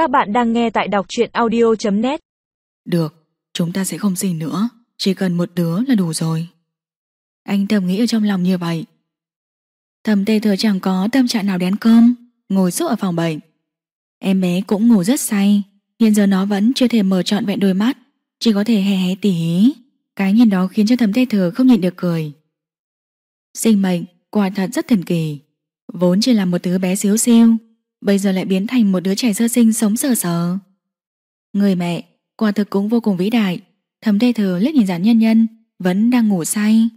Các bạn đang nghe tại đọc truyện audio.net Được, chúng ta sẽ không gì nữa. Chỉ cần một đứa là đủ rồi. Anh thầm nghĩ ở trong lòng như vậy. Thầm tê thừa chẳng có tâm trạng nào đến cơm Ngồi suốt ở phòng bệnh. Em bé cũng ngủ rất say Hiện giờ nó vẫn chưa thể mở trọn vẹn đôi mắt Chỉ có thể hé hé tỉ hí Cái nhìn đó khiến cho thầm tê thừa không nhịn được cười. Sinh mệnh quả thật rất thần kỳ Vốn chỉ là một đứa bé xíu xiu Bây giờ lại biến thành một đứa trẻ sơ sinh sống sờ sờ. Người mẹ, Quả thực cũng vô cùng vĩ đại. Thầm thê thừa liếc nhìn giản nhân nhân, Vẫn đang ngủ say.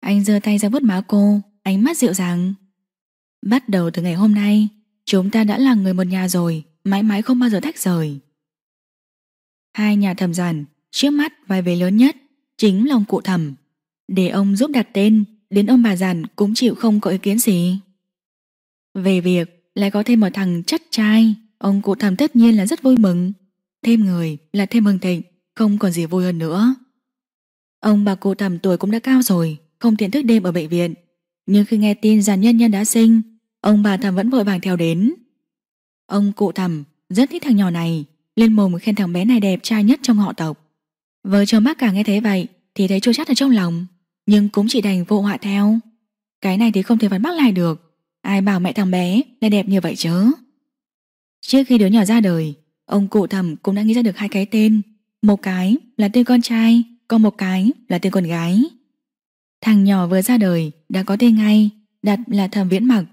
Anh giơ tay ra vuốt má cô, Ánh mắt dịu dàng. Bắt đầu từ ngày hôm nay, Chúng ta đã là người một nhà rồi, Mãi mãi không bao giờ tách rời. Hai nhà thầm giản, Trước mắt vai về lớn nhất, Chính lòng cụ thầm Để ông giúp đặt tên, Đến ông bà giản cũng chịu không có ý kiến gì. Về việc lại có thêm một thằng chất trai. Ông cụ thầm tất nhiên là rất vui mừng. Thêm người là thêm mừng thịnh, Không còn gì vui hơn nữa. Ông bà cụ thầm tuổi cũng đã cao rồi, Không tiện thức đêm ở bệnh viện. Nhưng khi nghe tin giàn nhân nhân đã sinh, Ông bà thầm vẫn vội vàng theo đến. Ông cụ thầm rất thích thằng nhỏ này, Lên mồm khen thằng bé này đẹp trai nhất trong họ tộc. Vợ chồng bác cả nghe thấy vậy Thì thấy chua chát ở trong lòng, Nhưng cũng chỉ đành vô họa theo. Cái này thì không thể phản bác lại được. Ai bảo mẹ thằng bé lại đẹp như vậy chứ? Trước khi đứa nhỏ ra đời, Ông cụ thầm cũng đã nghĩ ra được hai cái tên. Một cái là tên con trai, Còn một cái là tên con gái. Thằng nhỏ vừa ra đời Đã có tên ngay, Đặt là thầm viễn mặc.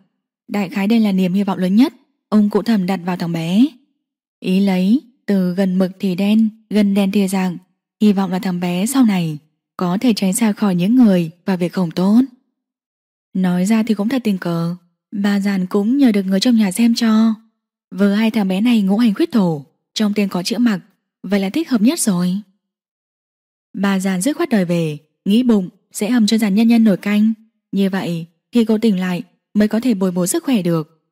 Đại khái đây là niềm hy vọng lớn nhất Ông cụ thầm đặt vào thằng bé. Ý lấy từ gần mực thì đen, Gần đen thì dạng. Hy vọng là thằng bé sau này Có thể tránh xa khỏi những người và việc không tốt. Nói ra thì cũng thật tình cờ. Bà giàn cũng nhờ được người trong nhà xem cho. Vừa hai thằng bé này ngũ hành khuyết thổ Trong tên có chữ mặc, Vậy là thích hợp nhất rồi. Bà giàn dứt khoát đời về, Nghĩ bụng, sẽ hầm cho giàn nhân nhân nổi canh. Như vậy, khi cô tỉnh lại, Mới có thể bồi bổ sức khỏe được.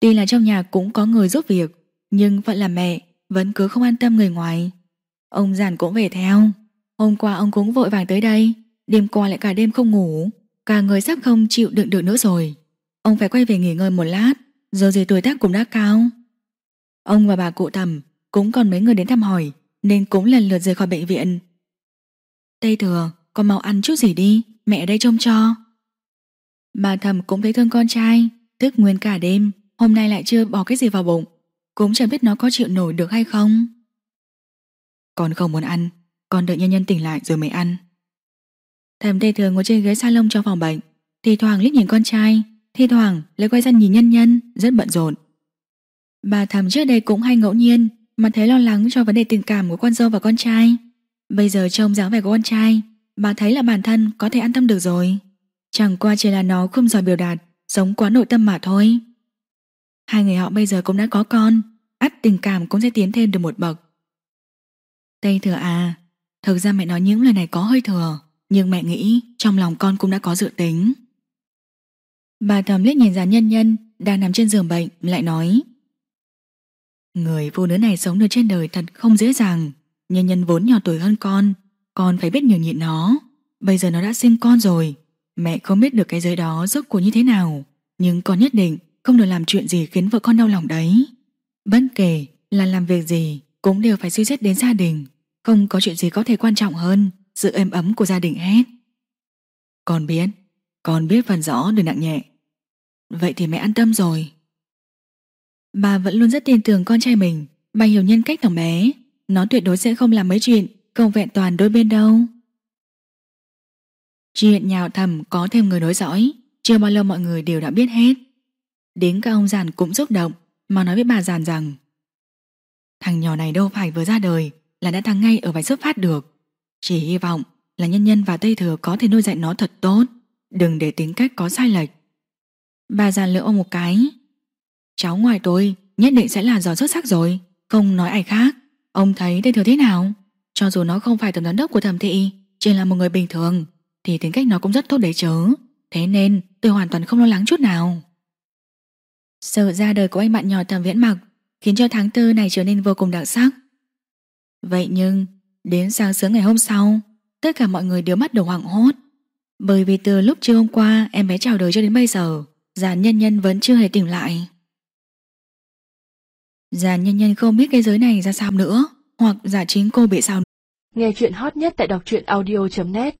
Tuy là trong nhà cũng có người giúp việc, Nhưng vẫn là mẹ, Vẫn cứ không an tâm người ngoài. Ông giàn cũng về theo. Hôm qua ông cũng vội vàng tới đây, Đêm qua lại cả đêm không ngủ, Cả người sắp không chịu đựng được nữa rồi. Ông phải quay về nghỉ ngơi một lát Giờ gì tuổi tác cũng đã cao. Ông và bà cụ tầm Cũng còn mấy người đến thăm hỏi, Nên cũng lần lượt rời khỏi bệnh viện. Tây thừa Con mau ăn chút gì đi, Mẹ ở đây trông cho. Bà thầm cũng thấy thương con trai, Thức nguyên cả đêm, Hôm nay lại chưa bỏ cái gì vào bụng, Cũng chẳng biết nó có chịu nổi được hay không. Con không muốn ăn, Con đợi nhân nhân tỉnh lại rồi mới ăn. Thầm tây thừa ngồi trên ghế salon trong phòng bệnh, Thì thoảng liếc nhìn con trai Thi thoảng lại quay ra nhìn nhân nhân, Rất bận rộn. Bà thầm trước đây cũng hay ngẫu nhiên, Mà thấy lo lắng cho vấn đề tình cảm của con dâu và con trai. Bây giờ trông dáng vẻ của con trai, Bà thấy là bản thân có thể an tâm được rồi. Chẳng qua chỉ là nó không giỏi biểu đạt, Sống quá nội tâm mà thôi. Hai người họ bây giờ cũng đã có con, ắt tình cảm cũng sẽ tiến thêm được một bậc. Tây thừa à Thực ra mẹ nói những lời này có hơi thừa, Nhưng mẹ nghĩ trong lòng con cũng đã có dự tính. Bà thầm liếc nhìn già nhân nhân Đang nằm trên giường bệnh, lại nói, Người phụ nữ này sống được trên đời thật không dễ dàng. Nhân nhân vốn nhỏ tuổi hơn con Con phải biết nhường nhịn nó. Bây giờ nó đã sinh con rồi. Mẹ không biết được cái giới đó rốt cuộc như thế nào, Nhưng con nhất định Không được làm chuyện gì khiến vợ con đau lòng đấy. Bất kể là làm việc gì, Cũng đều phải suy xét đến gia đình. Không có chuyện gì có thể quan trọng hơn Sự êm ấm của gia đình hết. Con biết Con biết phần rõ được nặng nhẹ. Vậy thì mẹ an tâm rồi. Bà vẫn luôn rất tin tưởng con trai mình. Bà hiểu nhân cách thằng bé Nó tuyệt đối sẽ không làm mấy chuyện Không vẹn toàn đôi bên đâu. Chuyện nhào thầm có thêm người nối dõi. Chưa bao lâu mọi người đều đã biết hết. Đến cả ông giàn cũng xúc động, Mà nói với bà giàn rằng, Thằng nhỏ này đâu phải vừa ra đời Là đã thằng ngay ở vài xuất phát được. Chỉ hy vọng là nhân nhân và Tây Thừa Có thể nuôi dạy nó thật tốt. Đừng để tính cách có sai lệch. Bà già lựa ông một cái. Cháu ngoài tôi, nhất định sẽ là giỏi xuất sắc rồi, Không nói ai khác. Ông thấy đây thừa thế nào? Cho dù nó không phải tổng giám đốc của thẩm thị, Chỉ là một người bình thường, Thì tính cách nó cũng rất tốt đấy chứ. Thế nên, tôi hoàn toàn không lo lắng chút nào. Sự ra đời của anh bạn nhỏ thẩm viễn mặc Khiến cho tháng tư này trở nên vô cùng đặc sắc. Vậy nhưng, Đến sáng sớm ngày hôm sau, Tất cả mọi người đều bắt đầu hoảng hốt. Bởi vì từ lúc trưa hôm qua, Em bé chào đời cho đến bây giờ Giàn nhân nhân vẫn chưa hề tỉnh lại. Giàn nhân nhân không biết cái giới này ra sao nữa, Hoặc giả chính cô bị sao Nghe chuyện hot nhất tại đọc truyện audio.net